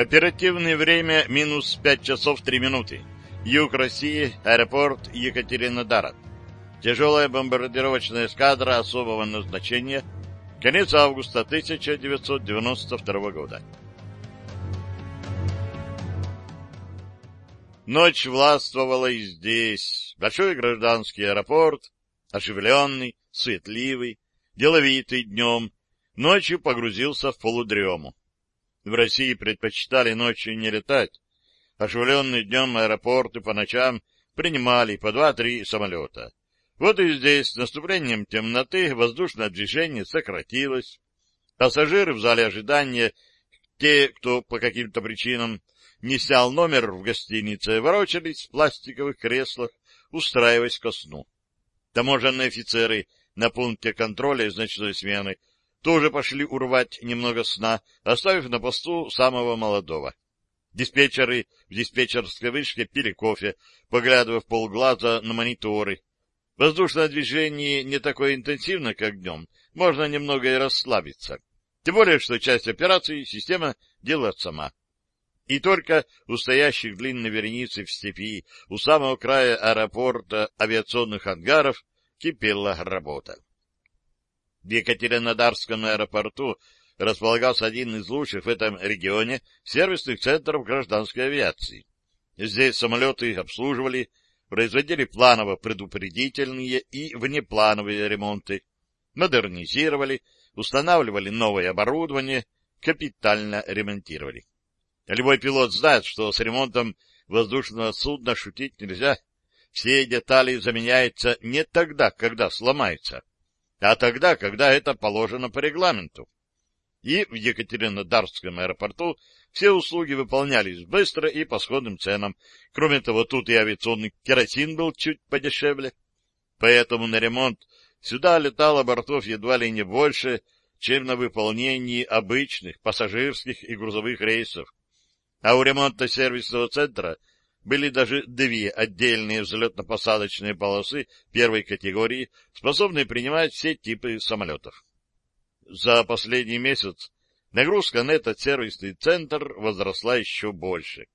Оперативное время минус 5 часов 3 минуты. Юг России, аэропорт Екатеринодара. Тяжелая бомбардировочная эскадра особого назначения. Конец августа 1992 года. Ночь властвовала и здесь. Большой гражданский аэропорт, оживленный, светливый, деловитый днем, ночью погрузился в полудрему. В России предпочитали ночью не летать. Оживленные днем аэропорты по ночам принимали по два-три самолета. Вот и здесь с наступлением темноты воздушное движение сократилось. Пассажиры в зале ожидания, те, кто по каким-то причинам не снял номер в гостинице, ворочались в пластиковых креслах, устраиваясь ко сну. Таможенные офицеры на пункте контроля из смены тоже пошли урвать немного сна, оставив на посту самого молодого. Диспетчеры в диспетчерской вышке пили кофе, поглядывая в полглаза на мониторы. Воздушное движение не такое интенсивно, как днем, можно немного и расслабиться. Тем более, что часть операций система делает сама. И только у стоящих длинной вереницы в степи, у самого края аэропорта авиационных ангаров, кипела работа. В Екатеринодарском аэропорту располагался один из лучших в этом регионе сервисных центров гражданской авиации. Здесь самолеты обслуживали, производили планово-предупредительные и внеплановые ремонты, модернизировали, устанавливали новое оборудование, капитально ремонтировали. Любой пилот знает, что с ремонтом воздушного судна шутить нельзя. Все детали заменяются не тогда, когда сломаются, а тогда, когда это положено по регламенту. И в Екатеринодарском аэропорту все услуги выполнялись быстро и по сходным ценам. Кроме того, тут и авиационный керосин был чуть подешевле. Поэтому на ремонт сюда летало бортов едва ли не больше, чем на выполнении обычных пассажирских и грузовых рейсов. А у ремонтно-сервисного центра были даже две отдельные взлетно-посадочные полосы первой категории, способные принимать все типы самолетов. За последний месяц нагрузка на этот сервисный центр возросла еще больше.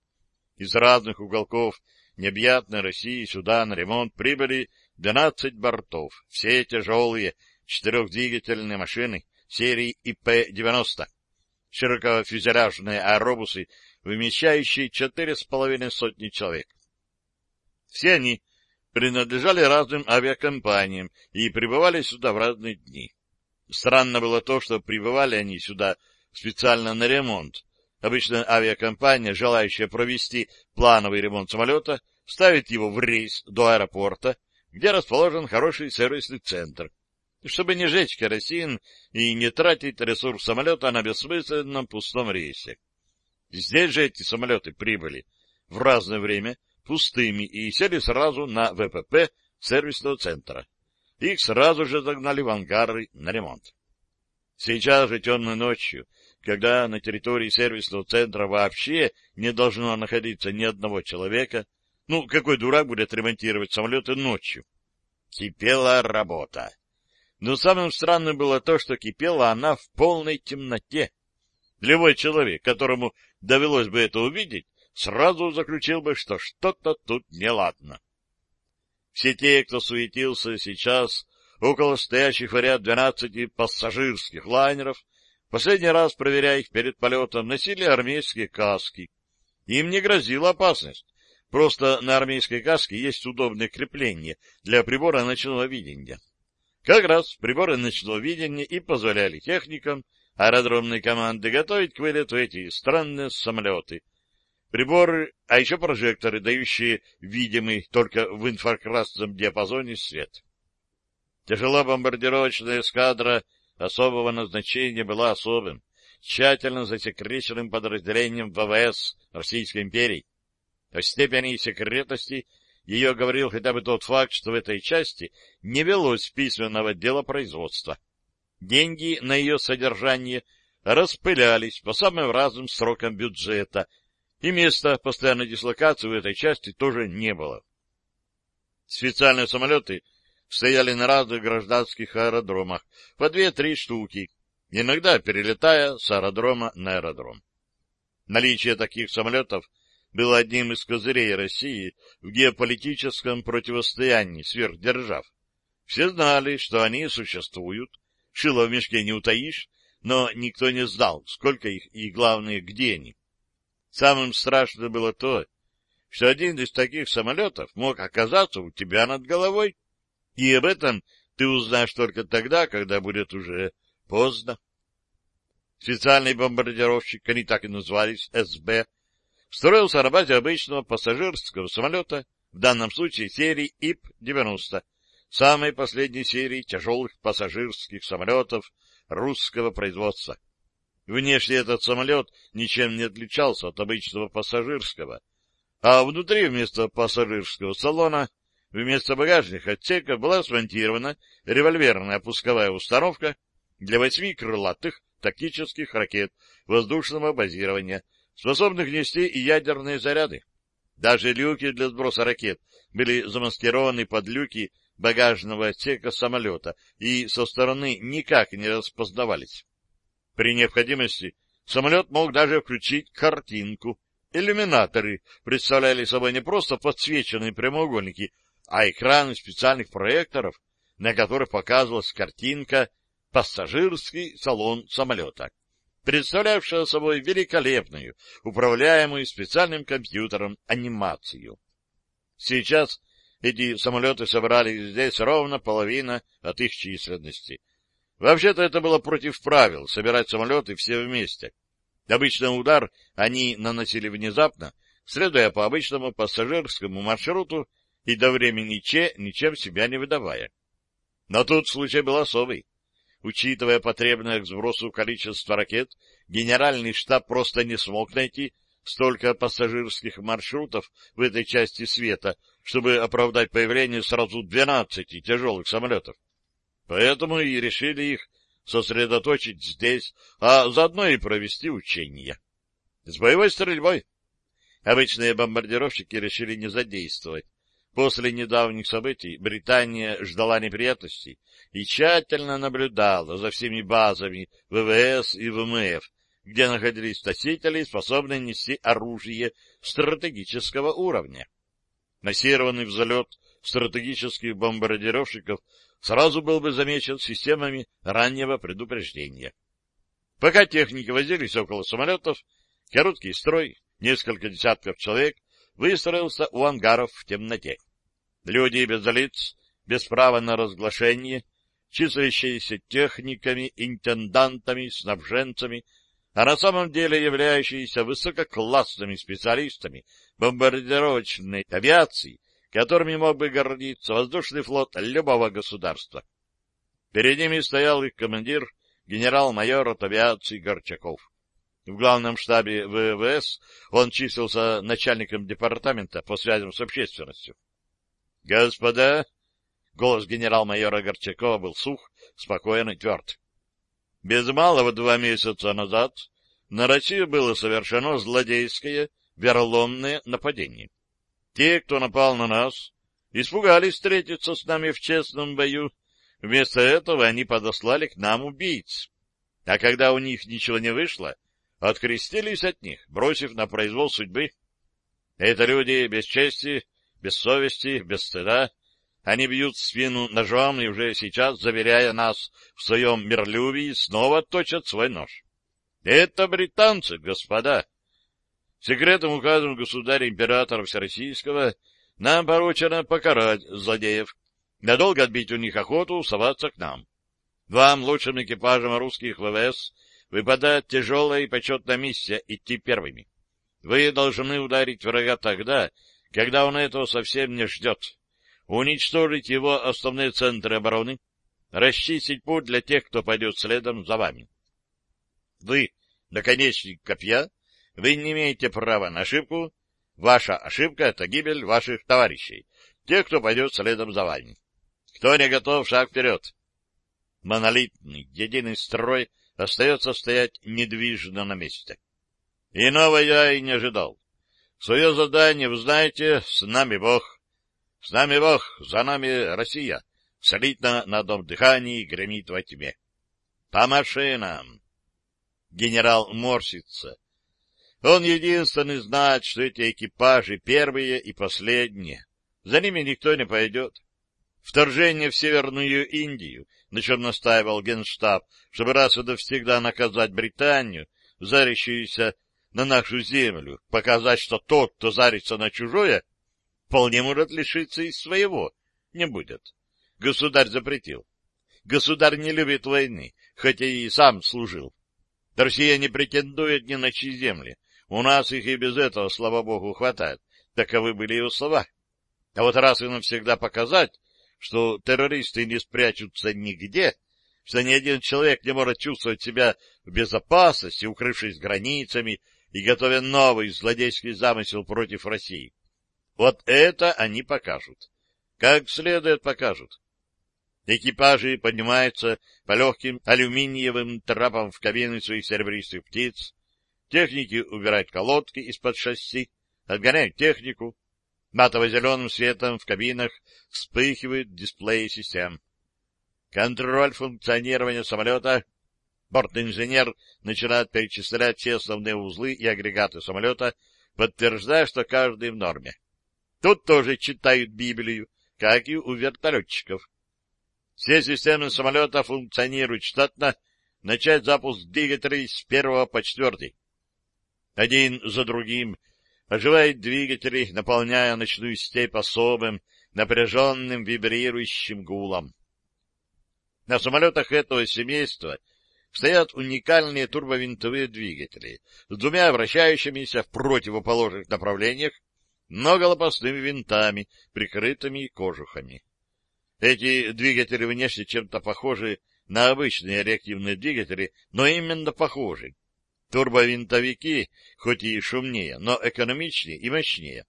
Из разных уголков необъятной России сюда на ремонт прибыли 12 бортов, все тяжелые четырехдвигательные машины серии ИП-90, широкофюзеляжные аэробусы вмещающие четыре с половиной сотни человек. Все они принадлежали разным авиакомпаниям и прибывали сюда в разные дни. Странно было то, что прибывали они сюда специально на ремонт. Обычно авиакомпания, желающая провести плановый ремонт самолета, ставит его в рейс до аэропорта, где расположен хороший сервисный центр, чтобы не жечь керосин и не тратить ресурс самолета на бессмысленном пустом рейсе. Здесь же эти самолеты прибыли в разное время пустыми и сели сразу на ВПП сервисного центра. Их сразу же загнали в ангары на ремонт. Сейчас же темной ночью, когда на территории сервисного центра вообще не должно находиться ни одного человека, ну, какой дурак будет ремонтировать самолеты ночью? Кипела работа. Но самым странным было то, что кипела она в полной темноте. Любой человек, которому довелось бы это увидеть, сразу заключил бы, что что-то тут неладно. Все те, кто суетился сейчас около стоящих в ряд двенадцати пассажирских лайнеров, последний раз проверяя их перед полетом, носили армейские каски. Им не грозила опасность. Просто на армейской каске есть удобное крепление для прибора ночного видения. Как раз приборы ночного видения и позволяли техникам аэродромной команды готовить к вылету эти странные самолеты. Приборы, а еще прожекторы, дающие видимый только в инфракрасном диапазоне свет. Тяжелобомбардировочная эскадра особого назначения была особым, тщательно засекреченным подразделением ВВС Российской империи. О степени секретности ее говорил хотя бы тот факт, что в этой части не велось письменного дела производства. Деньги на ее содержание распылялись по самым разным срокам бюджета, и места постоянной дислокации в этой части тоже не было. Специальные самолеты стояли на разных гражданских аэродромах, по две-три штуки, иногда перелетая с аэродрома на аэродром. Наличие таких самолетов было одним из козырей России в геополитическом противостоянии сверхдержав. Все знали, что они существуют, шило в мешке не утаишь, но никто не знал, сколько их и, главное, где они. Самым страшным было то, что один из таких самолетов мог оказаться у тебя над головой, и об этом ты узнаешь только тогда, когда будет уже поздно. Специальный бомбардировщик, они так и назывались, СБ, строился на базе обычного пассажирского самолета, в данном случае серии ИП-90, самой последней серии тяжелых пассажирских самолетов русского производства. Внешне этот самолет ничем не отличался от обычного пассажирского, а внутри вместо пассажирского салона, вместо багажных отсеков была смонтирована револьверная пусковая установка для восьми крылатых тактических ракет воздушного базирования, способных нести и ядерные заряды. Даже люки для сброса ракет были замаскированы под люки багажного отсека самолета и со стороны никак не распознавались. При необходимости самолет мог даже включить картинку. Иллюминаторы представляли собой не просто подсвеченные прямоугольники, а экраны специальных проекторов, на которых показывалась картинка «Пассажирский салон самолета», представлявшая собой великолепную, управляемую специальным компьютером анимацию. Сейчас эти самолеты собрали здесь ровно половина от их численности. Вообще-то это было против правил — собирать самолеты все вместе. Обычно удар они наносили внезапно, следуя по обычному пассажирскому маршруту и до времени Че ничем себя не выдавая. Но тут случай был особый. Учитывая потребное к сбросу количество ракет, генеральный штаб просто не смог найти столько пассажирских маршрутов в этой части света, чтобы оправдать появление сразу 12 тяжелых самолетов. Поэтому и решили их сосредоточить здесь, а заодно и провести учения. С боевой стрельбой. Обычные бомбардировщики решили не задействовать. После недавних событий Британия ждала неприятностей и тщательно наблюдала за всеми базами ВВС и ВМФ, где находились носители, способные нести оружие стратегического уровня. Массированный взлет стратегических бомбардировщиков сразу был бы замечен системами раннего предупреждения. Пока техники возились около самолетов, короткий строй, несколько десятков человек, выстроился у ангаров в темноте. Люди без лиц, без права на разглашение, числящиеся техниками, интендантами, снабженцами, а на самом деле являющиеся высококлассными специалистами бомбардировочной авиации, которыми мог бы гордиться воздушный флот любого государства. Перед ними стоял их командир, генерал-майор от авиации Горчаков. В главном штабе ВВС он числился начальником департамента по связям с общественностью. — Господа! — голос генерал-майора Горчакова был сух, спокоен и тверд. Без малого два месяца назад на Россию было совершено злодейское, вероломное нападение. Те, кто напал на нас, испугались встретиться с нами в честном бою. Вместо этого они подослали к нам убийц. А когда у них ничего не вышло, открестились от них, бросив на произвол судьбы. Это люди без чести, без совести, без стыда, они бьют спину ножом и уже сейчас, заверяя нас в своем миролюбии, снова точат свой нож. Это британцы, господа. Секретным указом государя-императора Всероссийского нам поручено покарать злодеев, надолго отбить у них охоту соваться к нам. Вам, лучшим экипажам русских ВВС, выпадает тяжелая и почетная миссия идти первыми. Вы должны ударить врага тогда, когда он этого совсем не ждет уничтожить его основные центры обороны, расчистить путь для тех, кто пойдет следом за вами. Вы, наконечник копья, вы не имеете права на ошибку. Ваша ошибка — это гибель ваших товарищей, тех, кто пойдет следом за вами. Кто не готов, шаг вперед. Монолитный, единый строй остается стоять недвижно на месте. Иного я и не ожидал. Свое задание, вы знаете, с нами Бог. С нами Бог, за нами Россия. Солидно на одном дыхании гремит во тьме. По машинам! Генерал морщится. Он единственный знает, что эти экипажи первые и последние. За ними никто не пойдет. Вторжение в Северную Индию, на чем настаивал Генштаб, чтобы раз и навсегда наказать Британию, зарящуюся на нашу землю, показать, что тот, кто зарится на чужое, вполне может лишиться и своего, не будет. Государь запретил. Государь не любит войны, хотя и сам служил. Россия не претендует ни на чьи земли. У нас их и без этого, слава богу, хватает. Таковы были его слова. А вот раз и навсегда показать, что террористы не спрячутся нигде, что ни один человек не может чувствовать себя в безопасности, укрывшись границами и готовя новый злодейский замысел против России. Вот это они покажут. Как следует покажут. Экипажи поднимаются по легким алюминиевым трапам в кабины своих серебристых птиц. Техники убирают колодки из-под шасси, отгоняют технику. Матово-зеленым светом в кабинах вспыхивают дисплеи систем. Контроль функционирования самолета. Борт-инженер начинает перечислять все основные узлы и агрегаты самолета, подтверждая, что каждый в норме. Тут тоже читают Библию, как и у вертолетчиков. Все системы самолета функционируют штатно, начать запуск двигателей с первого по четвертый. Один за другим оживают двигатели, наполняя ночную степь особым, напряженным, вибрирующим гулом. На самолетах этого семейства стоят уникальные турбовинтовые двигатели с двумя вращающимися в противоположных направлениях, но голопостными винтами, прикрытыми кожухами. Эти двигатели внешне чем-то похожи на обычные реактивные двигатели, но именно похожи. Турбовинтовики, хоть и шумнее, но экономичнее и мощнее.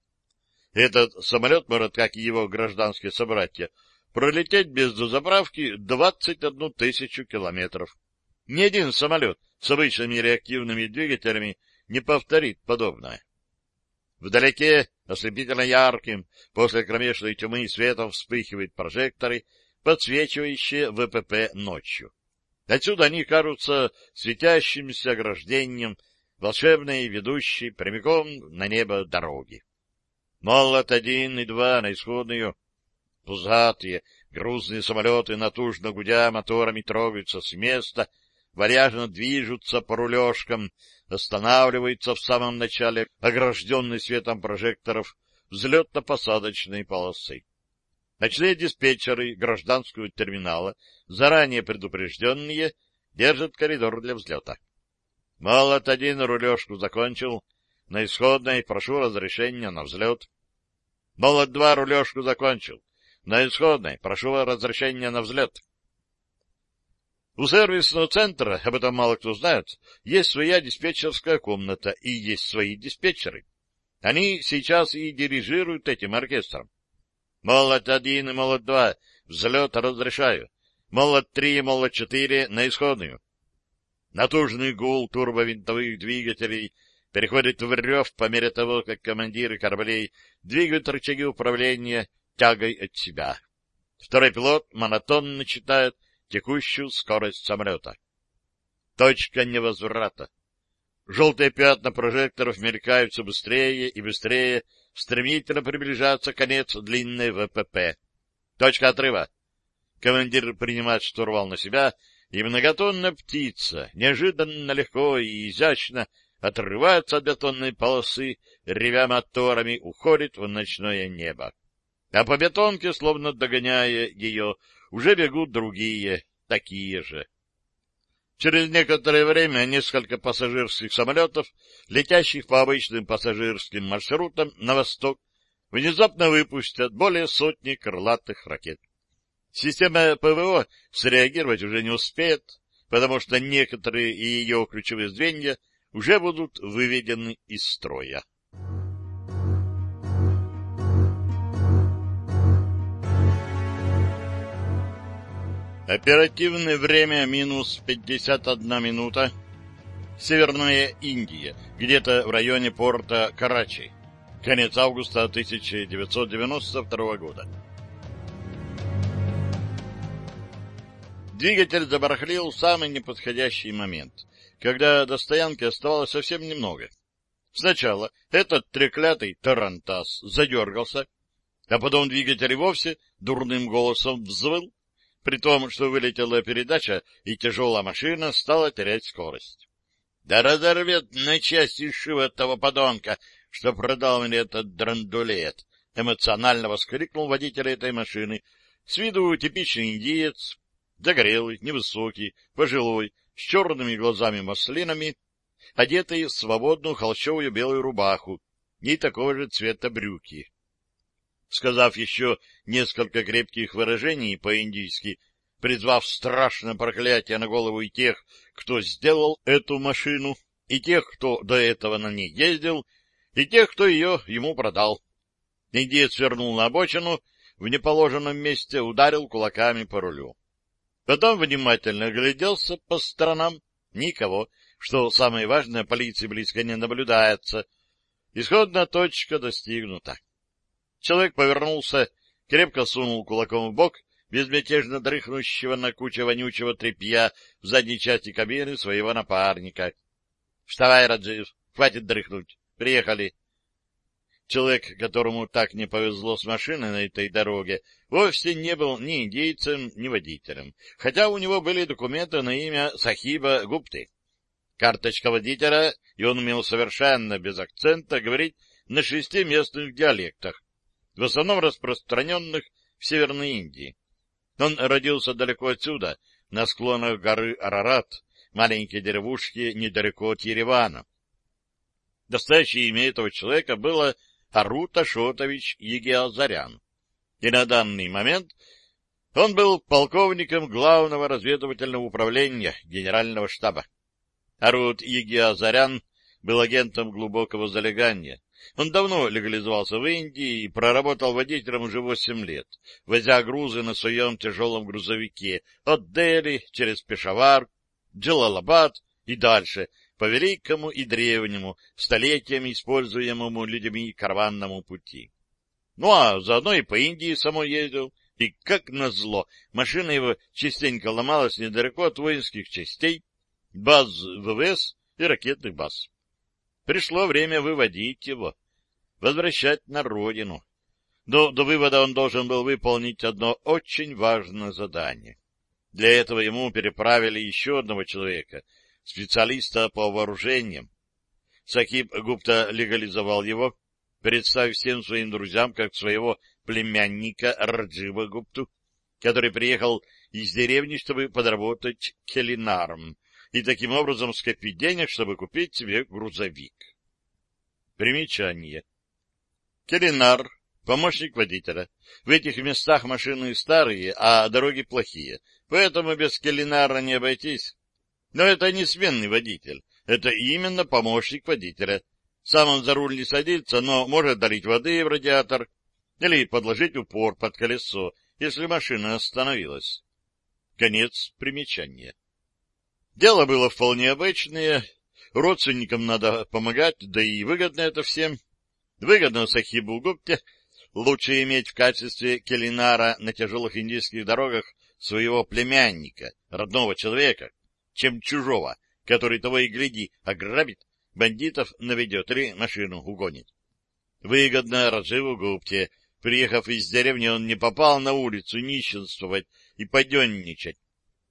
Этот самолет может, как и его гражданские собратья, пролететь без дозаправки 21 тысячу километров. Ни один самолет с обычными реактивными двигателями не повторит подобное. Вдалеке, ослепительно ярким, после кромешной тьмы светом вспыхивают прожекторы, подсвечивающие ВПП ночью. Отсюда они кажутся светящимся ограждением волшебной ведущей прямиком на небо дороги. Молот один и два на исходную. Пузатые, грузные самолеты, натужно гудя моторами, трогаются с места, варяжно движутся по рулежкам, останавливаются в самом начале огражденной светом прожекторов взлетно-посадочной полосы. Ночные диспетчеры гражданского терминала, заранее предупрежденные, держат коридор для взлета. Молот один рулежку закончил. На исходной прошу разрешения на взлет. Молот два рулежку закончил. На исходной прошу разрешения на взлет. У сервисного центра, об этом мало кто знает, есть своя диспетчерская комната и есть свои диспетчеры. Они сейчас и дирижируют этим оркестром. Молот один и молот два, взлет разрешаю. Молот три и молот четыре на исходную. Натужный гул турбовинтовых двигателей переходит в рев по мере того, как командиры кораблей двигают рычаги управления тягой от себя. Второй пилот монотонно читает текущую скорость самолета. Точка невозврата. Желтые пятна прожекторов мелькают все быстрее и быстрее, стремительно приближается конец длинной ВПП. Точка отрыва. Командир принимает штурвал на себя, и многотонная птица неожиданно легко и изящно отрывается от бетонной полосы, ревя моторами, уходит в ночное небо. А по бетонке, словно догоняя ее, уже бегут другие, такие же. Через некоторое время несколько пассажирских самолетов, летящих по обычным пассажирским маршрутам на восток, внезапно выпустят более сотни крылатых ракет. Система ПВО среагировать уже не успеет, потому что некоторые ее ключевые звенья уже будут выведены из строя. Оперативное время минус 51 минута. Северная Индия, где-то в районе порта Карачи. Конец августа 1992 года. Двигатель забарахлил в самый неподходящий момент, когда до стоянки оставалось совсем немного. Сначала этот треклятый тарантас задергался, а потом двигатель вовсе дурным голосом взвыл, при том, что вылетела передача, и тяжелая машина стала терять скорость. Да разорвет на части шив этого подонка, что продал мне этот драндулет! — эмоционально воскликнул водитель этой машины. С виду типичный индиец, загорелый, невысокий, пожилой, с черными глазами-маслинами, одетый в свободную холщовую белую рубаху и такого же цвета брюки. Сказав еще несколько крепких выражений по-индийски, призвав страшное проклятие на голову и тех, кто сделал эту машину, и тех, кто до этого на ней ездил, и тех, кто ее ему продал. Индиец вернул на обочину, в неположенном месте ударил кулаками по рулю. Потом внимательно огляделся по сторонам. Никого, что самое важное, полиции близко не наблюдается. Исходная точка достигнута. Человек повернулся, крепко сунул кулаком в бок безмятежно дрыхнущего на куче вонючего тряпья в задней части кабины своего напарника. — Вставай, Раджив, хватит дрыхнуть. Приехали. Человек, которому так не повезло с машиной на этой дороге, вовсе не был ни индейцем, ни водителем, хотя у него были документы на имя Сахиба Гупты. Карточка водителя, и он умел совершенно без акцента говорить на шести местных диалектах, в основном распространенных в Северной Индии. Он родился далеко отсюда, на склонах горы Арарат, маленькой деревушки недалеко от Еревана. Настоящее имя этого человека было Арут Ашотович Егиазарян. И на данный момент он был полковником главного разведывательного управления Генерального штаба. Арут Егиазарян был агентом глубокого залегания, он давно легализовался в Индии и проработал водителем уже восемь лет, возя грузы на своем тяжелом грузовике от Дели через Пешавар, Джалалабад и дальше, по великому и древнему, столетиями используемому людьми карванному пути. Ну а заодно и по Индии самой ездил, и, как назло, машина его частенько ломалась недалеко от воинских частей, баз ВВС и ракетных баз. Пришло время выводить его, возвращать на родину. Но до вывода он должен был выполнить одно очень важное задание. Для этого ему переправили еще одного человека, специалиста по вооружениям. Сакиб Гупта легализовал его, представив всем своим друзьям как своего племянника Раджива Гупту, который приехал из деревни, чтобы подработать келинаром, и таким образом скопить денег, чтобы купить себе грузовик. Примечание. Келинар, помощник водителя. В этих местах машины старые, а дороги плохие, поэтому без Келинара не обойтись. Но это не сменный водитель, это именно помощник водителя. Сам он за руль не садится, но может дарить воды в радиатор или подложить упор под колесо, если машина остановилась. Конец примечания. Дело было вполне обычное. Родственникам надо помогать, да и выгодно это всем. Выгодно Сахибу Гупте лучше иметь в качестве келинара на тяжелых индийских дорогах своего племянника, родного человека, чем чужого, который того и гляди ограбит, бандитов наведет или машину угонит. Выгодно Радживу Гупте. Приехав из деревни, он не попал на улицу нищенствовать и поденничать,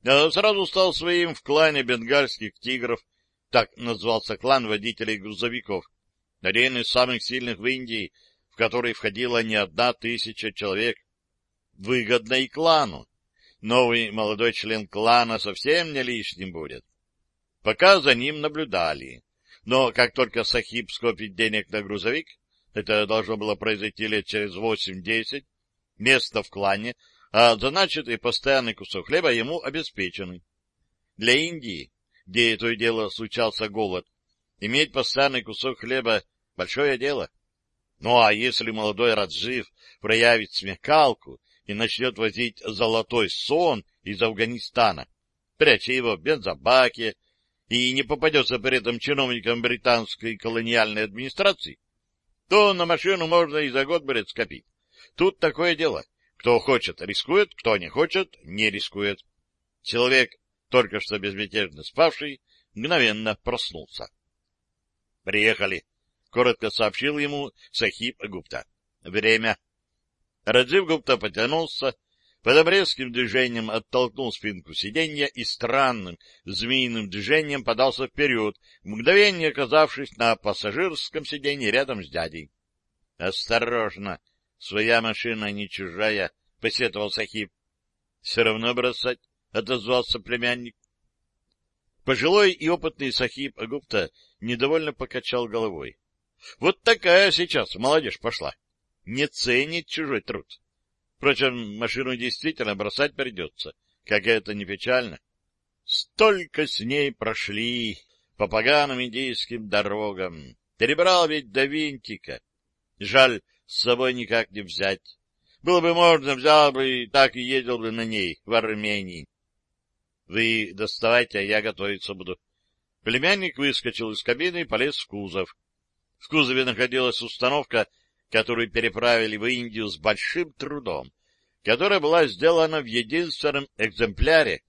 а сразу стал своим в клане бенгальских тигров, так назвался клан водителей грузовиков, один из самых сильных в Индии, в который входила не одна тысяча человек. Выгодно и клану. Новый молодой член клана совсем не лишним будет. Пока за ним наблюдали. Но как только Сахиб скопит денег на грузовик, это должно было произойти лет через восемь-десять, место в клане а заначит и постоянный кусок хлеба ему обеспечены. Для Индии, где то и дело случался голод, иметь постоянный кусок хлеба — большое дело. Ну а если молодой Раджив проявит смекалку и начнет возить золотой сон из Афганистана, пряча его в бензобаке, и не попадется при этом чиновникам британской колониальной администрации, то на машину можно и за год будет скопить. Тут такое дело. Кто хочет, рискует, кто не хочет, не рискует. Человек, только что безмятежно спавший, мгновенно проснулся. Приехали. коротко сообщил ему Сахиб Гупта. Время. Раджив Гупта потянулся, под резким движением оттолкнул спинку сиденья и странным змеиным движением подался вперед, мгновение оказавшись на пассажирском сиденье рядом с дядей. — Осторожно! Своя машина не чужая, — посетовал Сахиб. — Все равно бросать, — отозвался племянник. Пожилой и опытный Сахиб Агупта недовольно покачал головой. Вот такая сейчас молодежь пошла. Не ценит чужой труд. Впрочем, машину действительно бросать придется, как это не печально. Столько с ней прошли по поганым индийским дорогам. Перебрал ведь до винтика. Жаль, с собой никак не взять. Было бы можно, взял бы и так и ездил бы на ней в Армении. Вы доставайте, а я готовиться буду. Племянник выскочил из кабины и полез в кузов. В кузове находилась установка, которую переправили в Индию с большим трудом, которая была сделана в единственном экземпляре,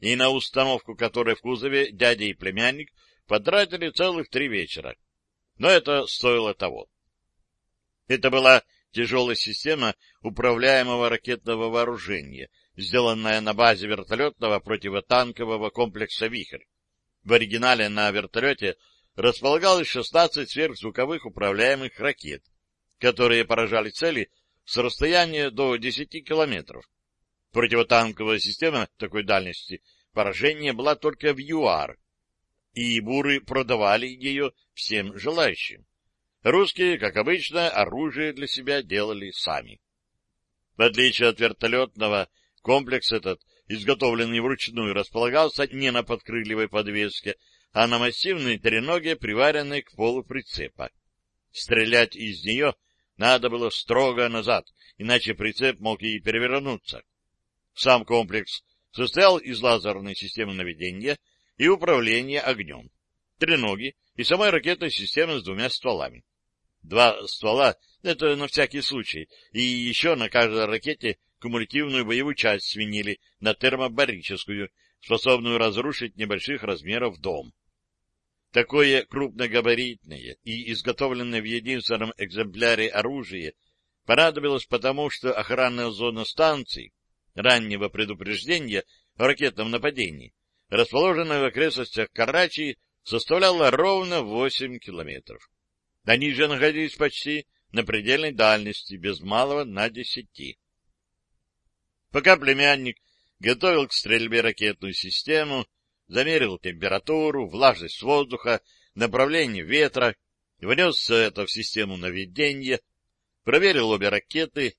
и на установку которой в кузове дядя и племянник потратили целых три вечера. Но это стоило того. Это была тяжелая система управляемого ракетного вооружения, сделанная на базе вертолетного противотанкового комплекса «Вихрь». В оригинале на вертолете располагалось 16 сверхзвуковых управляемых ракет, которые поражали цели с расстояния до 10 километров. Противотанковая система такой дальности поражения была только в ЮАР, и буры продавали ее всем желающим. Русские, как обычно, оружие для себя делали сами. В отличие от вертолетного, комплекс этот, изготовленный вручную, располагался не на подкрыльевой подвеске, а на массивной треноге, приваренной к полу прицепа. Стрелять из нее надо было строго назад, иначе прицеп мог и перевернуться. Сам комплекс состоял из лазерной системы наведения и управления огнем, треноги и самой ракетной системы с двумя стволами. Два ствола — это на всякий случай, и еще на каждой ракете кумулятивную боевую часть свинили на термобарическую, способную разрушить небольших размеров дом. Такое крупногабаритное и изготовленное в единственном экземпляре оружие понадобилось потому, что охранная зона станции раннего предупреждения о ракетном нападении, расположенная в окрестностях Карачи, составляла ровно 8 километров. Они же находились почти на предельной дальности, без малого на десяти. Пока племянник готовил к стрельбе ракетную систему, замерил температуру, влажность воздуха, направление ветра, внес это в систему наведения, проверил обе ракеты.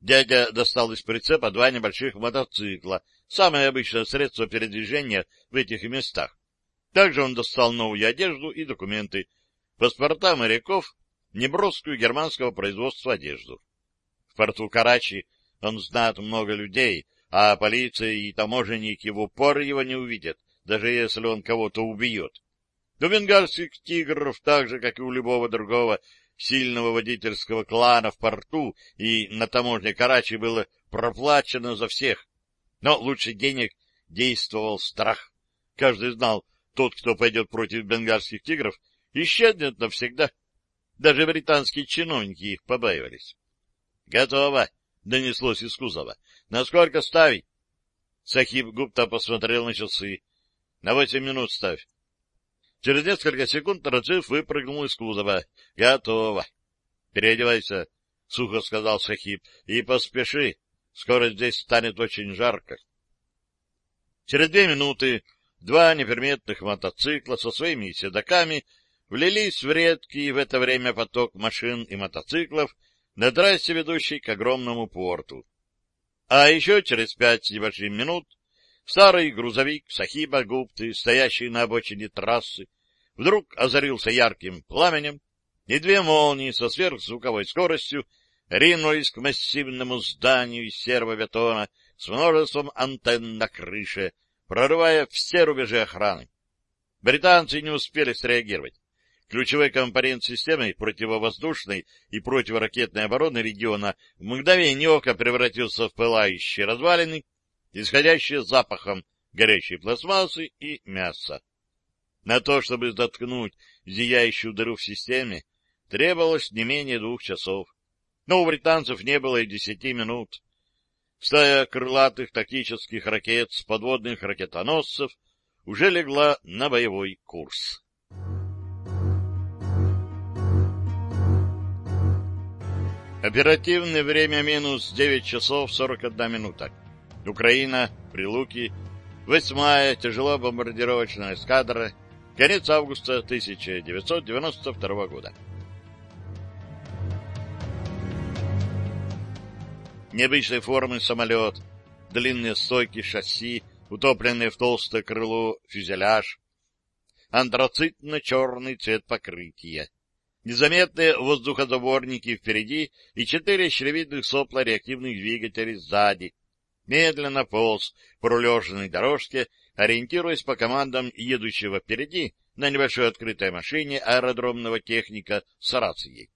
Дядя достал из прицепа два небольших мотоцикла, самое обычное средство передвижения в этих местах. Также он достал новую одежду и документы, паспорта моряков, неброскую германского производства одежду. В порту Карачи он знает много людей, а полиция и таможенники в упор его не увидят, даже если он кого-то убьет. У бенгальских тигров, так же, как и у любого другого сильного водительского клана в порту и на таможне Карачи было проплачено за всех. Но лучше денег действовал страх. Каждый знал, тот, кто пойдет против бенгальских тигров, исчезнет навсегда. Даже британские чиновники их побаивались. — Готово! — донеслось из кузова. — Насколько ставить? Сахиб Гупта посмотрел на часы. На восемь минут ставь. Через несколько секунд Раджив выпрыгнул из кузова. — Готово. — Переодевайся, — сухо сказал Сахиб, — и поспеши. Скоро здесь станет очень жарко. Через две минуты два неприметных мотоцикла со своими седаками влились в редкий в это время поток машин и мотоциклов на трассе, ведущей к огромному порту. А еще через пять с небольшим минут Старый грузовик Сахиба Гупты, стоящий на обочине трассы, вдруг озарился ярким пламенем, и две молнии со сверхзвуковой скоростью ринулись к массивному зданию из серого бетона с множеством антенн на крыше, прорывая все рубежи охраны. Британцы не успели среагировать. Ключевой компонент системы противовоздушной и противоракетной обороны региона в мгновение ока превратился в пылающие развалины, исходящее запахом горячей пластмассы и мяса. На то, чтобы заткнуть зияющую дыру в системе, требовалось не менее двух часов. Но у британцев не было и десяти минут. Стая крылатых тактических ракет с подводных ракетоносцев уже легла на боевой курс. Оперативное время минус 9 часов 41 минута. Украина, Прилуки, 8-я тяжело-бомбардировочная эскадра, конец августа 1992 года. Необычной формы самолет, длинные стойки шасси, утопленные в толстое крыло фюзеляж, антрацитно-черный цвет покрытия, незаметные воздухозаборники впереди и четыре щелевидных сопла реактивных двигателей сзади. Медленно полз по рулежной дорожке, ориентируясь по командам едущего впереди на небольшой открытой машине аэродромного техника с рацией.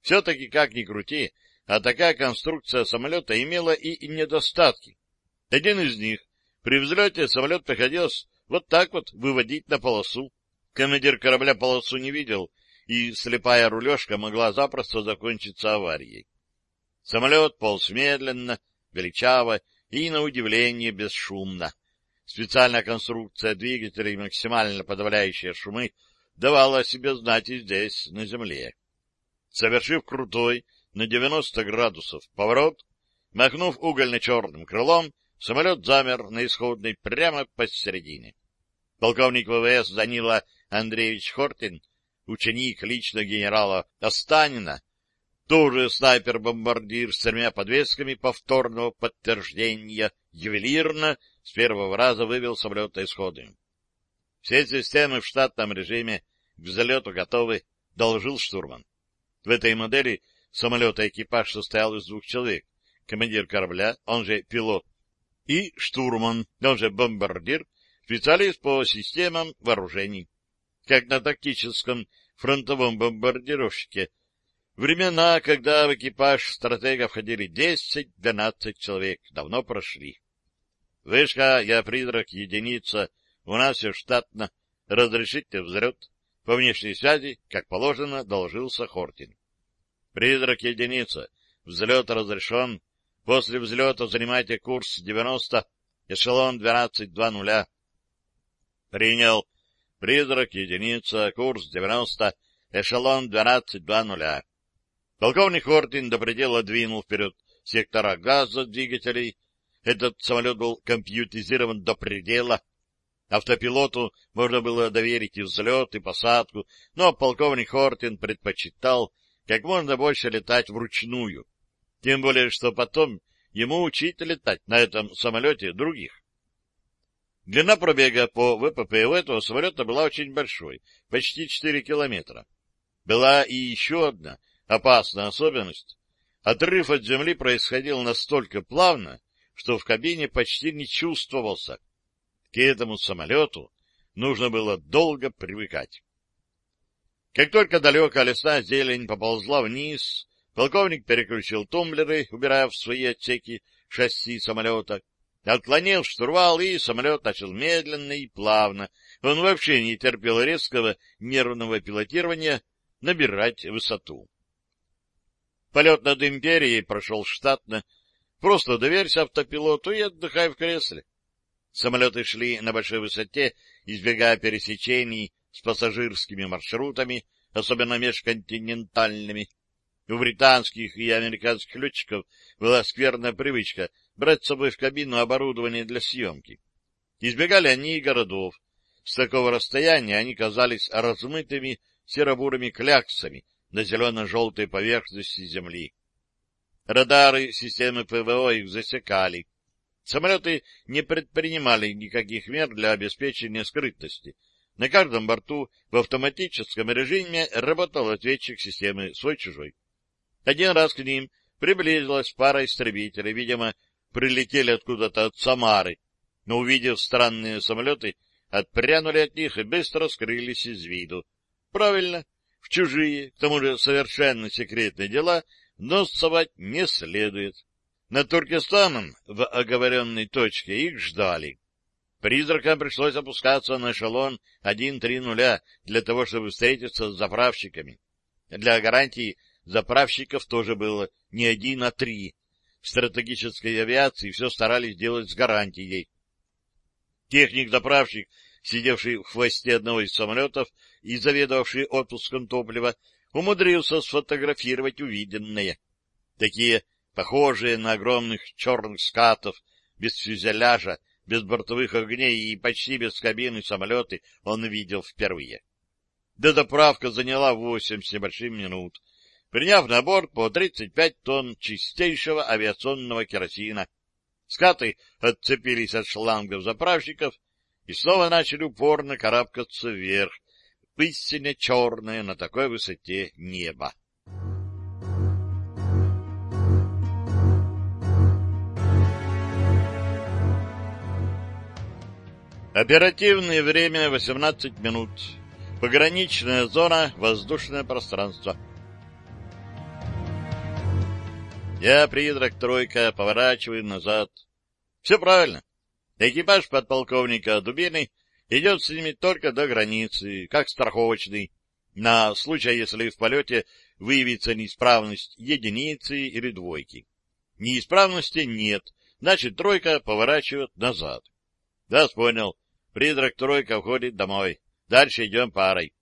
Все-таки, как ни крути, а такая конструкция самолета имела и недостатки. Один из них при взлете самолет приходилось вот так вот выводить на полосу. Командир корабля полосу не видел, и слепая рулежка могла запросто закончиться аварией. Самолет полз медленно, величаво и, на удивление, бесшумно. Специальная конструкция двигателей, максимально подавляющая шумы, давала о себе знать и здесь, на земле. Совершив крутой на 90 градусов поворот, махнув угольно-черным крылом, Самолет замер на исходной прямо посередине. Полковник ВВС Данила Андреевич Хортин, ученик лично генерала Останина, тоже снайпер-бомбардир с тремя подвесками повторного подтверждения, ювелирно с первого раза вывел самолет на исходы. Все системы в штатном режиме к взлету готовы, доложил штурман. В этой модели самолета экипаж состоял из двух человек. Командир корабля, он же пилот и штурман, он же бомбардир, специалист по системам вооружений. Как на тактическом фронтовом бомбардировщике. Времена, когда в экипаж стратега входили 10-12 человек, давно прошли. Вышка, я призрак, единица, у нас все штатно, разрешите взлет. По внешней связи, как положено, доложился Хортин. Призрак единица, взлет разрешен, После взлета занимайте курс 90, эшелон 12-2-0. Принял. Призрак, единица, курс 90, эшелон 12-2-0. Полковник Хортин до предела двинул вперед сектора газа двигателей. Этот самолет был компьютеризирован до предела. Автопилоту можно было доверить и взлет, и посадку, но полковник Хортин предпочитал как можно больше летать вручную — тем более, что потом ему учить летать на этом самолете других. Длина пробега по ВПП у этого самолета была очень большой, почти 4 километра. Была и еще одна опасная особенность. Отрыв от земли происходил настолько плавно, что в кабине почти не чувствовался. К этому самолету нужно было долго привыкать. Как только далекая лесная зелень поползла вниз, Полковник переключил тумблеры, убирая в свои отсеки шасси самолета, отклонил штурвал, и самолет начал медленно и плавно, он вообще не терпел резкого нервного пилотирования, набирать высоту. Полет над империей прошел штатно. Просто доверься автопилоту и отдыхай в кресле. Самолеты шли на большой высоте, избегая пересечений с пассажирскими маршрутами, особенно межконтинентальными. У британских и американских летчиков была скверная привычка брать с собой в кабину оборудование для съемки. Избегали они и городов. С такого расстояния они казались размытыми серо-бурыми кляксами на зелено-желтой поверхности земли. Радары системы ПВО их засекали. Самолеты не предпринимали никаких мер для обеспечения скрытности. На каждом борту в автоматическом режиме работал ответчик системы свой-чужой. Один раз к ним приблизилась пара истребителей, видимо, прилетели откуда-то от Самары, но, увидев странные самолеты, отпрянули от них и быстро скрылись из виду. Правильно, в чужие, к тому же совершенно секретные дела, нос совать не следует. Над Туркестаном в оговоренной точке их ждали. Призракам пришлось опускаться на эшелон 1-3-0 для того, чтобы встретиться с заправщиками. Для гарантии заправщиков тоже было не один, а три. В стратегической авиации все старались делать с гарантией. Техник-заправщик, сидевший в хвосте одного из самолетов и заведовавший отпуском топлива, умудрился сфотографировать увиденное. Такие похожие на огромных черных скатов, без фюзеляжа, без бортовых огней и почти без кабины самолеты он видел впервые. Дозаправка заняла восемь с небольшим минут, приняв на борт по 35 тонн чистейшего авиационного керосина. Скаты отцепились от шлангов заправщиков и снова начали упорно карабкаться вверх, в истине черное на такой высоте небо. Оперативное время 18 минут. Пограничная зона, воздушное пространство. Я, призрак тройка, поворачиваю назад. Все правильно. Экипаж подполковника Дубины идет с ними только до границы, как страховочный, на случай, если в полете выявится неисправность единицы или двойки. Неисправности нет, значит, тройка поворачивает назад. Да, понял. Призрак тройка уходит домой. Дальше идем парой.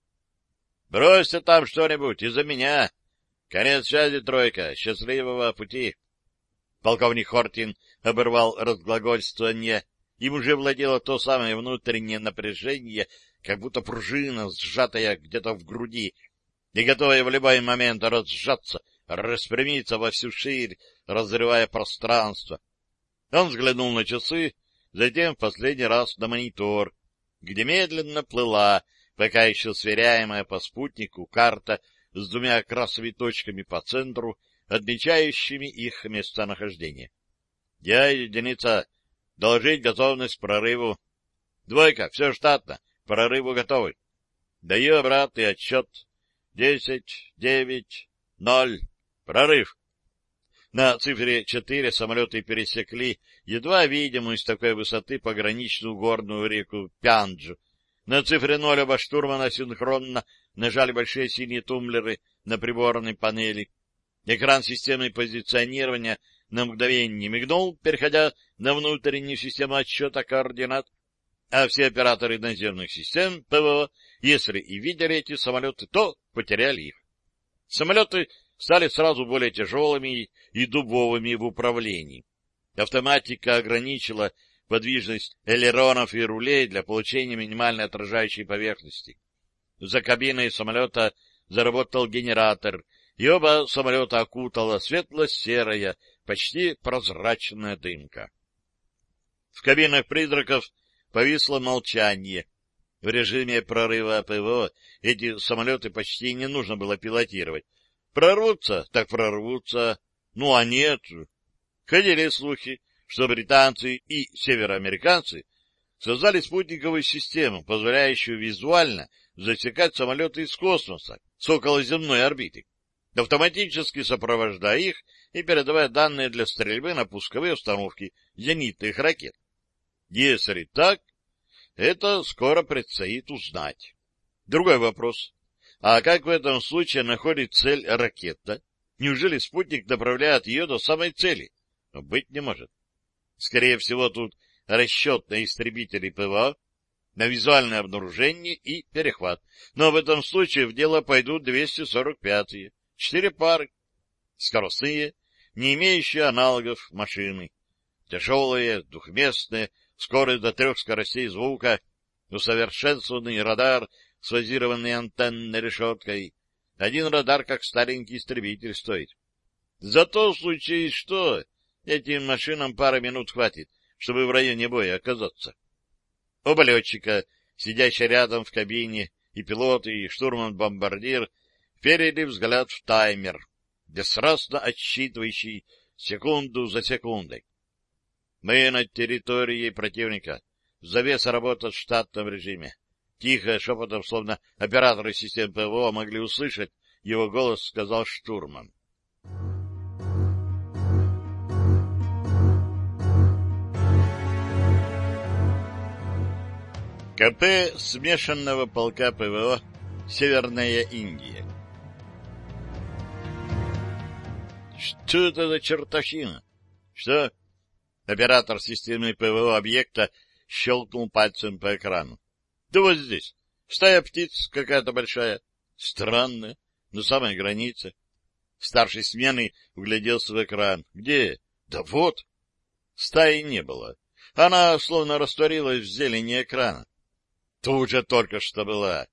Бросьте там что-нибудь из-за меня. Конец связи, тройка. Счастливого пути. Полковник Хортин оборвал разглагольствование. Им уже владело то самое внутреннее напряжение, как будто пружина, сжатая где-то в груди, и готовая в любой момент разжаться, распрямиться во всю ширь, разрывая пространство. Он взглянул на часы, затем в последний раз на монитор, где медленно плыла, пока еще сверяемая по спутнику, карта с двумя красными точками по центру, отмечающими их местонахождение. Я, единица, доложить готовность к прорыву. Двойка, все штатно, к прорыву готовы. Даю обратный отчет. Десять, девять, ноль. Прорыв. На цифре четыре самолеты пересекли едва видимую с такой высоты пограничную горную реку Пянджу. На цифре ноль оба штурмана синхронно нажали большие синие тумблеры на приборной панели. Экран системы позиционирования на мгновение мигнул, переходя на внутреннюю систему отсчета координат, а все операторы наземных систем ПВО, если и видели эти самолеты, то потеряли их. Самолеты стали сразу более тяжелыми и дубовыми в управлении. Автоматика ограничила подвижность элеронов и рулей для получения минимальной отражающей поверхности. За кабиной самолета заработал генератор, и оба самолета окутала светло-серая, почти прозрачная дымка. В кабинах призраков повисло молчание. В режиме прорыва ПВО эти самолеты почти не нужно было пилотировать. Прорвутся, так прорвутся. Ну, а нет. Ходили слухи, что британцы и североамериканцы создали спутниковую систему, позволяющую визуально засекать самолеты из космоса с околоземной орбиты, автоматически сопровождая их и передавая данные для стрельбы на пусковые установки зенитных ракет. Если так, это скоро предстоит узнать. Другой вопрос. А как в этом случае находит цель ракета? Неужели спутник направляет ее до самой цели? Быть не может. Скорее всего, тут расчет на истребители ПВО, на визуальное обнаружение и перехват. Но в этом случае в дело пойдут 245-е. Четыре пары. Скоростные, не имеющие аналогов машины. Тяжелые, двухместные, скорость до трех скоростей звука, усовершенствованный радар с фазированной антенной решеткой. Один радар, как старенький истребитель, стоит. Зато в случае что, этим машинам пара минут хватит, чтобы в районе боя оказаться. Оба летчика, сидящие рядом в кабине, и пилот, и штурман-бомбардир, перели взгляд в таймер, бесстрастно отсчитывающий секунду за секундой. Мы на территории противника. Завеса работает в штатном режиме. Тихо, шепотом, словно операторы систем ПВО могли услышать, его голос сказал штурман. КП смешанного полка ПВО «Северная Индия». Что это за чертовщина? Что? Оператор системы ПВО объекта щелкнул пальцем по экрану. Да вот здесь. Стая птиц какая-то большая. Странная. На самой границе. Старший смены угляделся в экран. Где? Да вот. Стаи не было. Она словно растворилась в зелени экрана. Тут же только что была.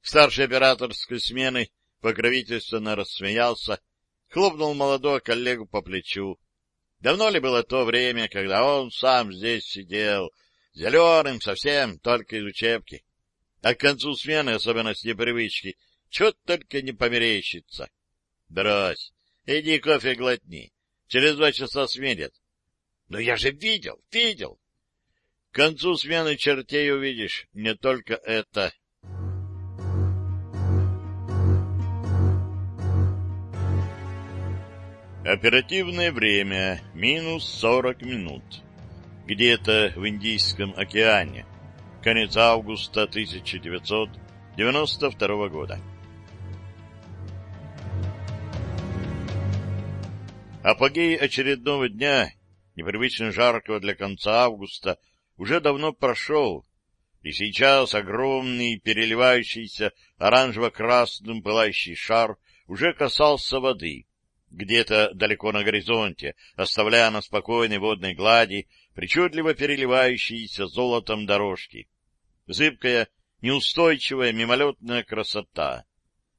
Старший операторской смены покровительственно рассмеялся, хлопнул молодого коллегу по плечу. Давно ли было то время, когда он сам здесь сидел, зеленым совсем, только из учебки? А к концу смены, особенно с непривычки, чего только не померещится. Брось, иди кофе глотни, через два часа сменят. Но я же видел, видел. К концу смены чертей увидишь не только это. Оперативное время минус 40 минут. Где-то в Индийском океане. Конец августа 1992 года. Апогей очередного дня, непривычно жаркого для конца августа, уже давно прошел, и сейчас огромный, переливающийся оранжево-красным пылающий шар уже касался воды, где-то далеко на горизонте, оставляя на спокойной водной глади причудливо переливающиеся золотом дорожки. Зыбкая, неустойчивая, мимолетная красота.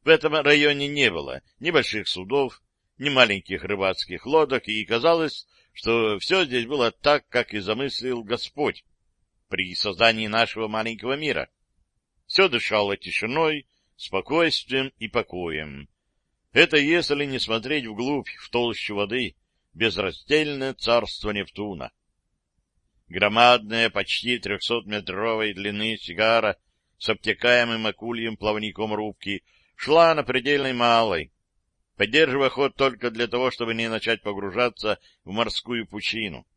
В этом районе не было ни больших судов, ни маленьких рыбацких лодок, и казалось, что все здесь было так, как и замыслил Господь при создании нашего маленького мира. Все дышало тишиной, спокойствием и покоем. Это если не смотреть вглубь, в толщу воды, безраздельное царство Нептуна. Громадная, почти трехсотметровой длины сигара с обтекаемым акульем плавником рубки шла на предельной малой, поддерживая ход только для того, чтобы не начать погружаться в морскую пучину.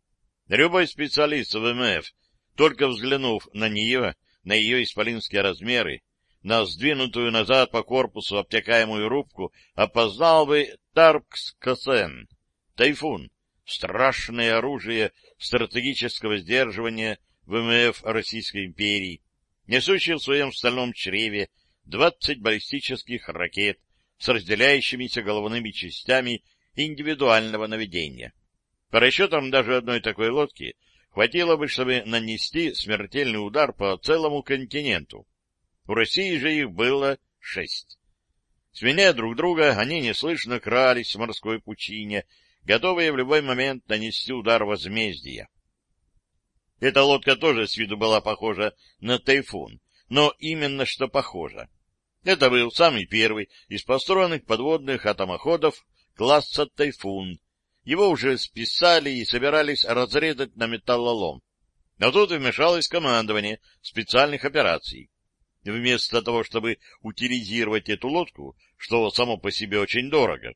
Любой специалист ВМФ, только взглянув на нее, на ее исполинские размеры, на сдвинутую назад по корпусу обтекаемую рубку, опознал бы Таркс-Косен, тайфун, страшное оружие стратегического сдерживания ВМФ Российской империи, несущее в своем стальном чреве 20 баллистических ракет с разделяющимися головными частями индивидуального наведения. По расчетам даже одной такой лодки хватило бы, чтобы нанести смертельный удар по целому континенту. У России же их было шесть. Сменяя друг друга, они неслышно крались в морской пучине, готовые в любой момент нанести удар возмездия. Эта лодка тоже с виду была похожа на тайфун, но именно что похожа. Это был самый первый из построенных подводных атомоходов класса «Тайфун». Его уже списали и собирались разрезать на металлолом. Но тут вмешалось командование специальных операций. Вместо того, чтобы утилизировать эту лодку, что само по себе очень дорого,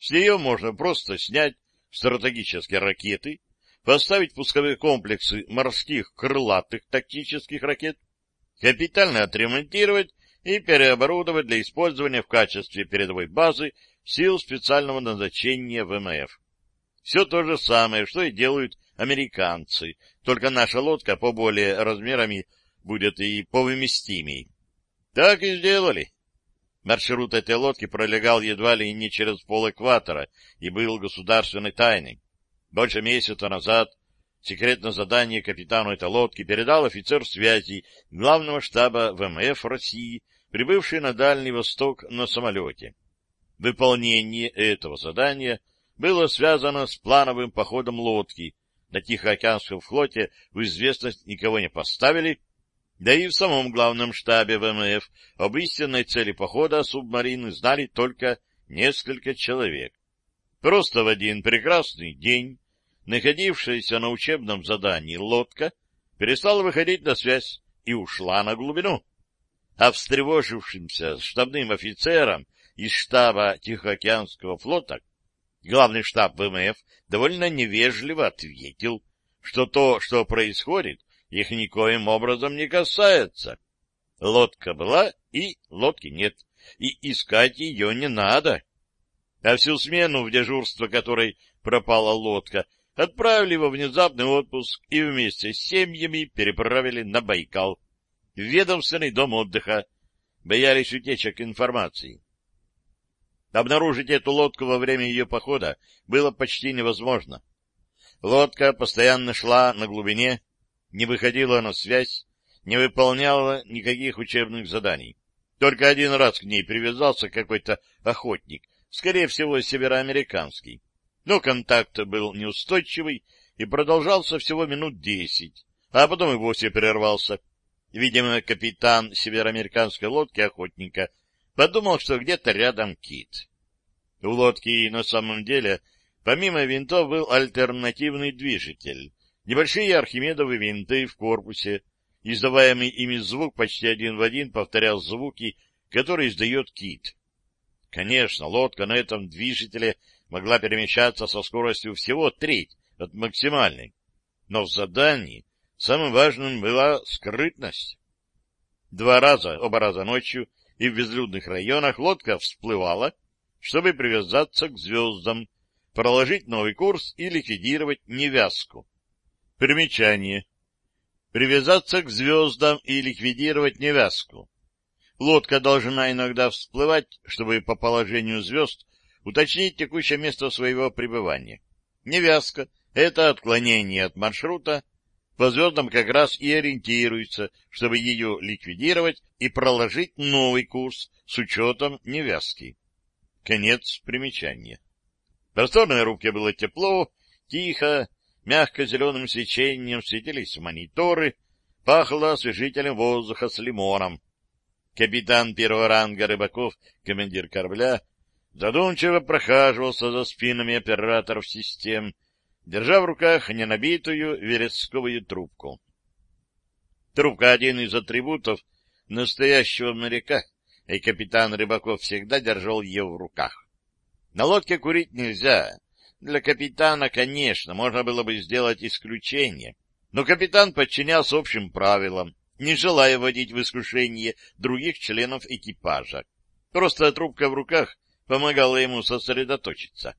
с нее можно просто снять стратегические ракеты, поставить пусковые комплексы морских крылатых тактических ракет, капитально отремонтировать и переоборудовать для использования в качестве передовой базы сил специального назначения ВМФ. Все то же самое, что и делают американцы, только наша лодка по более размерами будет и повыместимей. Так и сделали. Маршрут этой лодки пролегал едва ли не через пол экватора и был государственной тайной. Больше месяца назад секретное задание капитану этой лодки передал офицер связи главного штаба ВМФ России, прибывший на Дальний Восток на самолете. Выполнение этого задания было связано с плановым походом лодки. На Тихоокеанском флоте в известность никого не поставили, да и в самом главном штабе ВМФ об истинной цели похода субмарины знали только несколько человек. Просто в один прекрасный день находившаяся на учебном задании лодка перестала выходить на связь и ушла на глубину. А встревожившимся штабным офицерам из штаба Тихоокеанского флота главный штаб ВМФ довольно невежливо ответил, что то, что происходит, их никоим образом не касается. Лодка была, и лодки нет, и искать ее не надо. а всю смену, в дежурство которой пропала лодка, отправили во внезапный отпуск и вместе с семьями переправили на Байкал, в ведомственный дом отдыха, боялись утечек информации. Обнаружить эту лодку во время ее похода было почти невозможно. Лодка постоянно шла на глубине, не выходила на связь, не выполняла никаких учебных заданий. Только один раз к ней привязался какой-то охотник, скорее всего, североамериканский. Но контакт был неустойчивый и продолжался всего минут десять, а потом и вовсе прервался. Видимо, капитан североамериканской лодки охотника подумал, что где-то рядом кит. У лодки на самом деле, помимо винтов, был альтернативный движитель. Небольшие архимедовые винты в корпусе, издаваемый ими звук почти один в один повторял звуки, которые издает кит. Конечно, лодка на этом движителе могла перемещаться со скоростью всего треть от максимальной, но в задании самым важным была скрытность. Два раза, оба раза ночью и в безлюдных районах лодка всплывала, чтобы привязаться к звездам, проложить новый курс и ликвидировать невязку. Примечание. Привязаться к звездам и ликвидировать невязку. Лодка должна иногда всплывать, чтобы по положению звезд уточнить текущее место своего пребывания. Невязка — это отклонение от маршрута, по звездам как раз и ориентируется, чтобы ее ликвидировать и проложить новый курс с учетом невязки. Конец примечания. В просторной рубке было тепло, тихо, мягко зеленым свечением светились мониторы, пахло освежителем воздуха с лимоном. Капитан первого ранга Рыбаков, командир корабля, задумчиво прохаживался за спинами операторов систем, держа в руках ненабитую вересковую трубку. Трубка — один из атрибутов настоящего моряка, и капитан Рыбаков всегда держал ее в руках. На лодке курить нельзя. Для капитана, конечно, можно было бы сделать исключение, но капитан подчинялся общим правилам, не желая вводить в искушение других членов экипажа. Просто трубка в руках помогала ему сосредоточиться.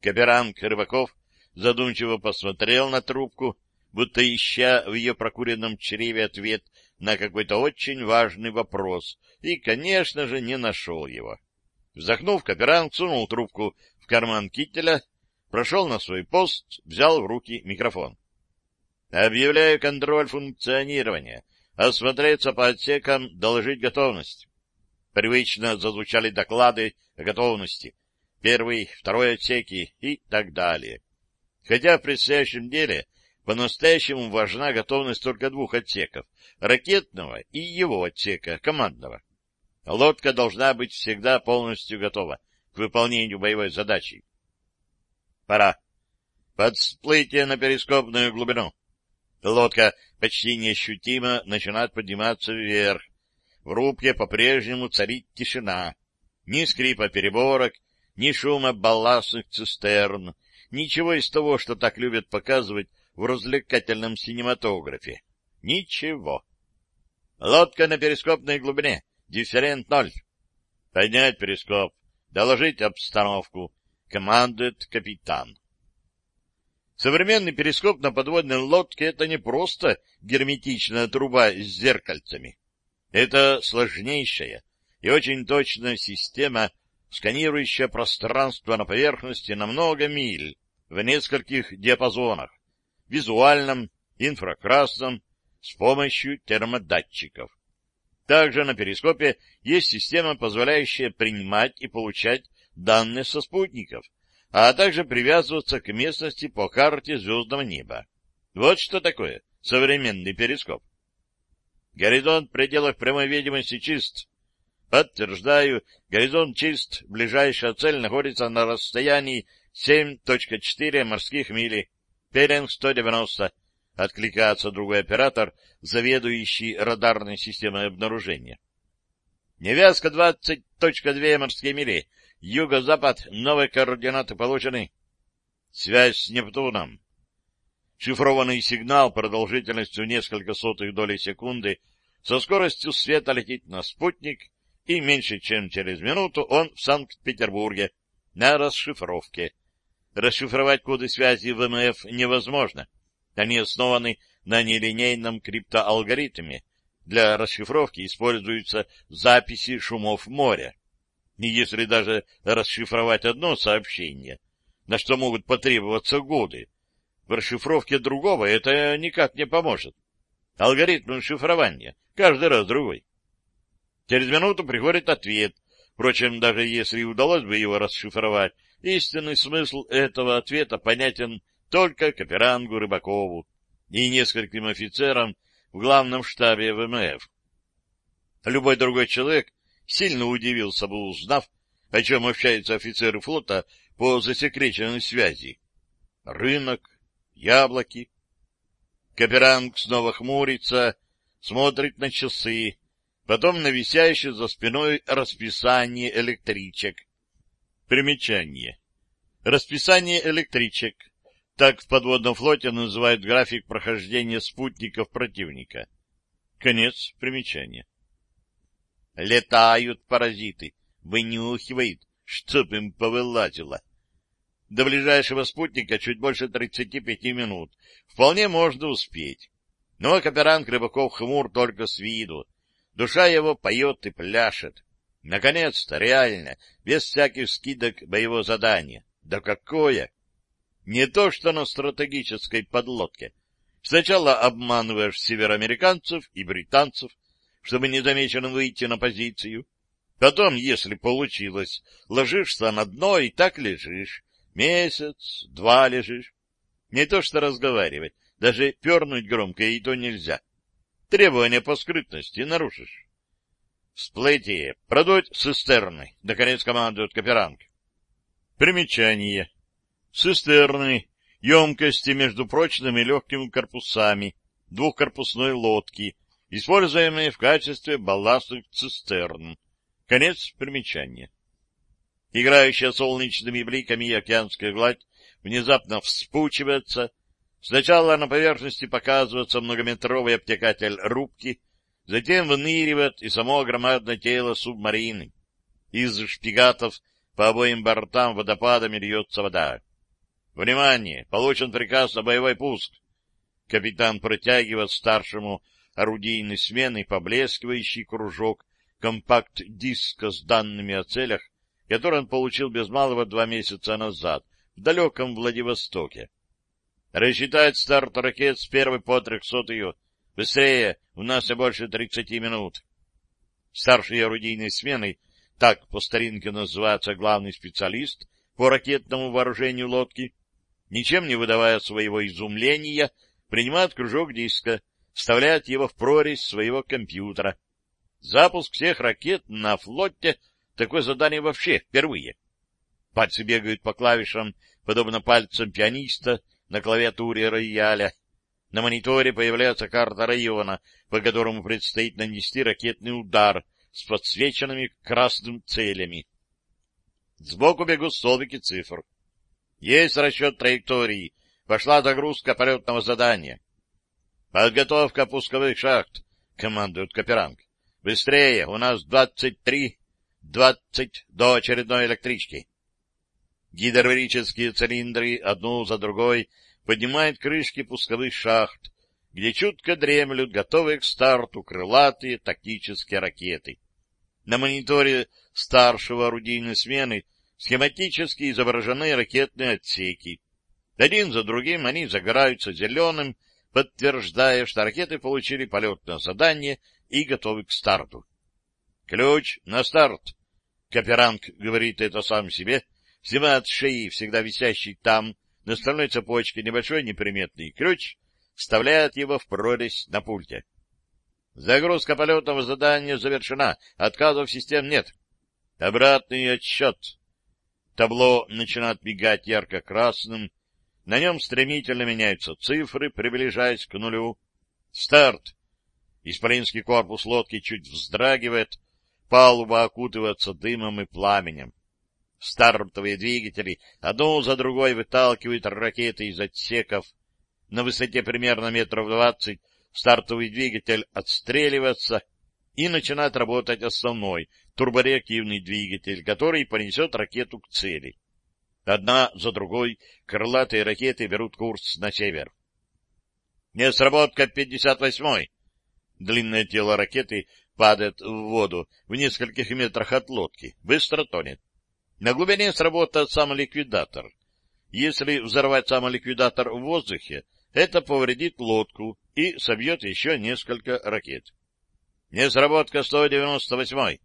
Каперанг Рыбаков задумчиво посмотрел на трубку, будто ища в ее прокуренном чреве ответ на какой-то очень важный вопрос, и, конечно же, не нашел его. Вздохнув, Каперанг сунул трубку в карман кителя, прошел на свой пост, взял в руки микрофон. «Объявляю контроль функционирования. Осмотреться по отсекам, доложить готовность». Привычно зазвучали доклады о готовности. Первый, второй отсеки и так далее. Хотя в предстоящем деле по-настоящему важна готовность только двух отсеков — ракетного и его отсека, командного. Лодка должна быть всегда полностью готова к выполнению боевой задачи. Пора. Подсплытие на перископную глубину. Лодка почти неощутимо начинает подниматься вверх. В рубке по-прежнему царит тишина. Ни скрипа переборок, ни шума балластных цистерн, ничего из того, что так любят показывать в развлекательном синематографе. Ничего. Лодка на перископной глубине. Дифферент ноль. Поднять перископ. Доложить обстановку. Командует капитан. Современный перископ на подводной лодке — это не просто герметичная труба с зеркальцами. Это сложнейшая и очень точная система, сканирующая пространство на поверхности на много миль в нескольких диапазонах, визуальном, инфракрасном, с помощью термодатчиков. Также на перископе есть система, позволяющая принимать и получать данные со спутников, а также привязываться к местности по карте звездного неба. Вот что такое современный перископ. Горизонт в пределах прямой видимости чист. Подтверждаю, горизонт чист, ближайшая цель находится на расстоянии 7.4 морских мили. Перинг 190. Откликается другой оператор, заведующий радарной системой обнаружения. Невязка 20.2 морские мили. Юго-запад. Новые координаты получены. Связь с Нептуном. Шифрованный сигнал продолжительностью несколько сотых долей секунды со скоростью света летит на спутник, и меньше чем через минуту он в Санкт-Петербурге. на расшифровке. Расшифровать коды связи ВМФ невозможно. Они основаны на нелинейном криптоалгоритме. Для расшифровки используются записи шумов моря. И если даже расшифровать одно сообщение, на что могут потребоваться годы, в расшифровке другого это никак не поможет. Алгоритм шифрования каждый раз другой. Через минуту приходит ответ. Впрочем, даже если удалось бы его расшифровать, истинный смысл этого ответа понятен только Каперангу Рыбакову и нескольким офицерам в главном штабе ВМФ. Любой другой человек сильно удивился бы, узнав, о чем общаются офицеры флота по засекреченной связи. Рынок, яблоки. Каперанг снова хмурится, смотрит на часы, потом на висящее за спиной расписание электричек. Примечание. Расписание электричек. Так в подводном флоте называют график прохождения спутников противника. Конец примечания. Летают паразиты, вынюхивают, чтоб им повылазило. До ближайшего спутника чуть больше 35 минут. Вполне можно успеть. Но каперанг Рыбаков хмур только с виду. Душа его поет и пляшет. Наконец-то, реально, без всяких скидок боевого задания. Да какое! Не то, что на стратегической подлодке. Сначала обманываешь североамериканцев и британцев, чтобы незамеченным выйти на позицию. Потом, если получилось, ложишься на дно и так лежишь. Месяц, два лежишь. Не то что разговаривать, даже пернуть громко и то нельзя. Требования по скрытности нарушишь. Всплытие, продуть цистерны, наконец командует Каперанг. Примечание. Цистерны, емкости между прочными и легкими корпусами двухкорпусной лодки, используемые в качестве балластных цистерн. Конец примечания. Играющая солнечными бликами океанская гладь внезапно вспучивается. Сначала на поверхности показывается многометровый обтекатель рубки, затем выныривает и само громадное тело субмарины. Из шпигатов по обоим бортам водопадами льется вода. «Внимание! Получен приказ на боевой пуск!» Капитан протягивает старшему орудийной смены поблескивающий кружок компакт-диска с данными о целях, который он получил без малого два месяца назад в далеком Владивостоке. Рассчитать старт ракет с первой по трехсотую. Быстрее, у нас и больше тридцати минут. Старший орудийной смены, так по старинке называется главный специалист по ракетному вооружению лодки, ничем не выдавая своего изумления, принимает кружок диска, вставляет его в прорезь своего компьютера. Запуск всех ракет на флоте — такое задание вообще впервые. Пальцы бегают по клавишам, подобно пальцам пианиста на клавиатуре рояля. На мониторе появляется карта района, по которому предстоит нанести ракетный удар с подсвеченными красным целями. Сбоку бегут столбики цифр. Есть расчет траектории. Пошла загрузка полетного задания. Подготовка пусковых шахт, командует Каперанг. Быстрее, у нас двадцать три, двадцать до очередной электрички. Гидравлические цилиндры одну за другой поднимают крышки пусковых шахт, где чутко дремлют готовые к старту крылатые тактические ракеты. На мониторе старшего орудийной смены схематически изображены ракетные отсеки. Один за другим они загораются зеленым, подтверждая, что ракеты получили полетное задание и готовы к старту. Ключ на старт. Каперанг говорит это сам себе, снимает с шеи, всегда висящий там, на стальной цепочке, небольшой неприметный ключ, вставляет его в прорезь на пульте. Загрузка полетного задания завершена, отказов систем нет. Обратный отсчет. Табло начинает мигать ярко-красным, на нем стремительно меняются цифры, приближаясь к нулю. Старт. Исполинский корпус лодки чуть вздрагивает, палуба окутывается дымом и пламенем. Стартовые двигатели одну за другой выталкивают ракеты из отсеков. На высоте примерно метров двадцать стартовый двигатель отстреливается и начинает работать основной турбореактивный двигатель, который понесет ракету к цели. Одна за другой крылатые ракеты берут курс на север. Не сработка 58-й. Длинное тело ракеты падает в воду в нескольких метрах от лодки, быстро тонет. На глубине сработает самоликвидатор. Если взорвать самоликвидатор в воздухе, это повредит лодку и собьет еще несколько ракет. Не сработка 198-й.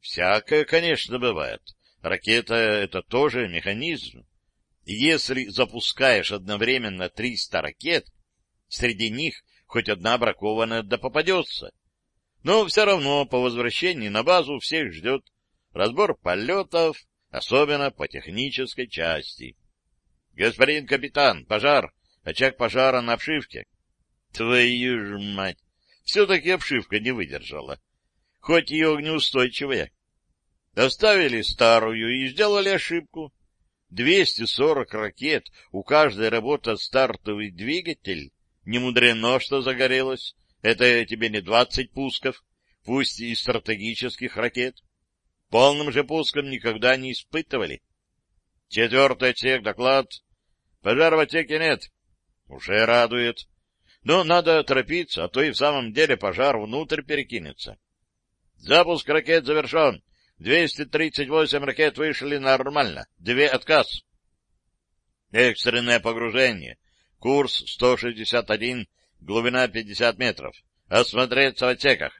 Всякое, конечно, бывает. Ракета — это тоже механизм. Если запускаешь одновременно 300 ракет, среди них хоть одна бракованная да попадется. Но все равно по возвращении на базу всех ждет разбор полетов, особенно по технической части. — Господин капитан, пожар, очаг пожара на обшивке. Твою ж мать! Все-таки обшивка не выдержала. Хоть и огнеустойчивая. Оставили старую и сделали ошибку. 240 ракет, у каждой работает стартовый двигатель. Не мудрено, что загорелось. Это тебе не 20 пусков, пусть и стратегических ракет. Полным же пуском никогда не испытывали. Четвертый отсек, доклад. Пожар в отсеке нет. Уже радует. Но надо торопиться, а то и в самом деле пожар внутрь перекинется. Запуск ракет завершен. 238 ракет вышли нормально. Две отказ. Экстренное погружение. Курс 161, глубина 50 метров. Осмотреться в отсеках.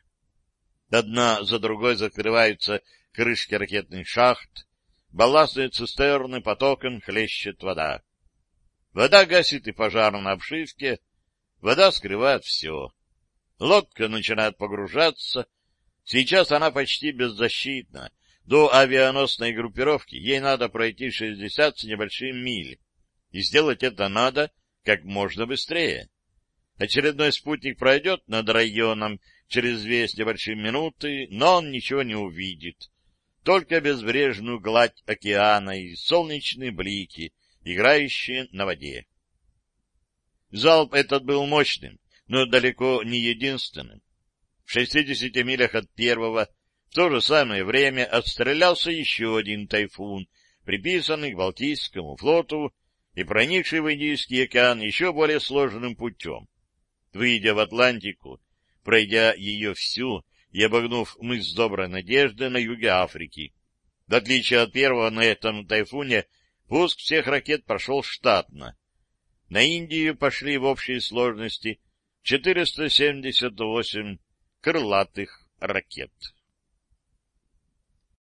Одна за другой закрываются крышки ракетных шахт. Балластные цистерны потоком хлещет вода. Вода гасит и пожар на обшивке. Вода скрывает все. Лодка начинает погружаться, Сейчас она почти беззащитна. До авианосной группировки ей надо пройти 60 с небольшим миль. И сделать это надо как можно быстрее. Очередной спутник пройдет над районом через две с небольшим минуты, но он ничего не увидит. Только безбрежную гладь океана и солнечные блики, играющие на воде. Залп этот был мощным, но далеко не единственным. В 60 милях от первого в то же самое время отстрелялся еще один тайфун, приписанный к Балтийскому флоту и проникший в Индийский океан еще более сложным путем. Выйдя в Атлантику, пройдя ее всю и обогнув мыс Доброй Надежды на юге Африки. В отличие от первого на этом тайфуне, пуск всех ракет прошел штатно. На Индию пошли в общей сложности 478 крылатых ракет.